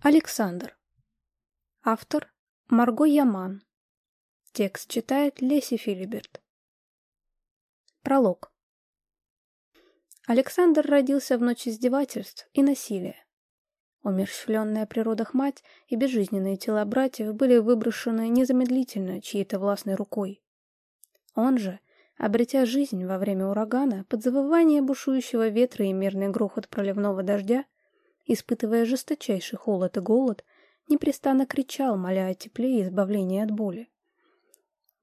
Александр. Автор Марго Яман. Текст читает Леси Филиберт. Пролог. Александр родился в ночь издевательств и насилия. Умерщвленная при родах мать и безжизненные тела братьев были выброшены незамедлительно чьей-то властной рукой. Он же, обретя жизнь во время урагана, под завывание бушующего ветра и мерный грохот проливного дождя, испытывая жесточайший холод и голод, непрестанно кричал, моля о тепле и избавлении от боли.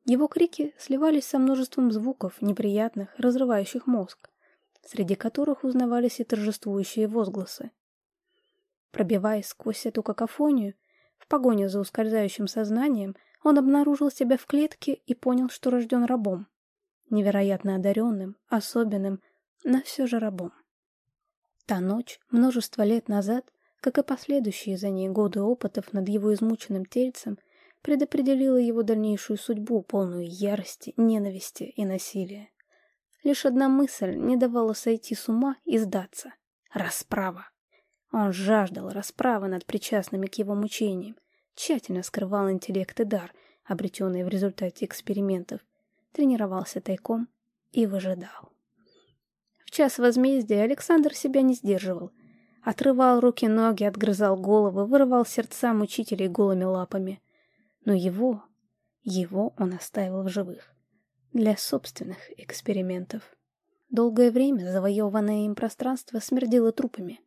Его крики сливались со множеством звуков, неприятных, разрывающих мозг, среди которых узнавались и торжествующие возгласы. Пробиваясь сквозь эту какофонию, в погоне за ускользающим сознанием, он обнаружил себя в клетке и понял, что рожден рабом. Невероятно одаренным, особенным, но все же рабом. Та ночь, множество лет назад, как и последующие за ней годы опытов над его измученным тельцем, предопределила его дальнейшую судьбу, полную ярости, ненависти и насилия. Лишь одна мысль не давала сойти с ума и сдаться. Расправа. Он жаждал расправы над причастными к его мучениям, тщательно скрывал интеллект и дар, обретенные в результате экспериментов, тренировался тайком и выжидал час возмездия Александр себя не сдерживал. Отрывал руки-ноги, отгрызал головы, вырывал сердца мучителей голыми лапами. Но его, его он оставил в живых. Для собственных экспериментов. Долгое время завоеванное им пространство смердело трупами.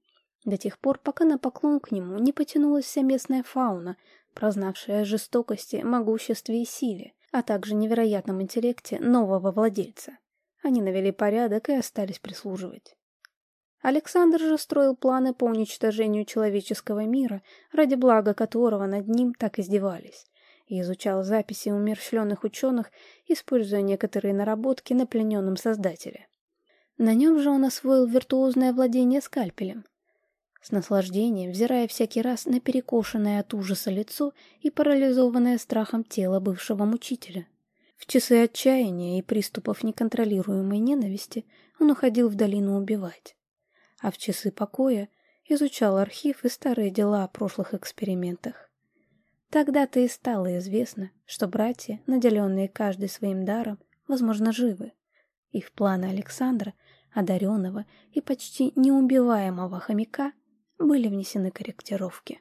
До тех пор, пока на поклон к нему не потянулась вся местная фауна, прознавшая о жестокости, могуществе и силе, а также невероятном интеллекте нового владельца. Они навели порядок и остались прислуживать. Александр же строил планы по уничтожению человеческого мира, ради блага которого над ним так издевались, и изучал записи умерщвленных ученых, используя некоторые наработки на плененном создателе. На нем же он освоил виртуозное владение скальпелем, с наслаждением взирая всякий раз на перекошенное от ужаса лицо и парализованное страхом тело бывшего мучителя. В часы отчаяния и приступов неконтролируемой ненависти он уходил в долину убивать. А в часы покоя изучал архив и старые дела о прошлых экспериментах. Тогда-то и стало известно, что братья, наделенные каждый своим даром, возможно, живы. Их планы Александра, одаренного и почти неубиваемого хомяка, были внесены корректировки.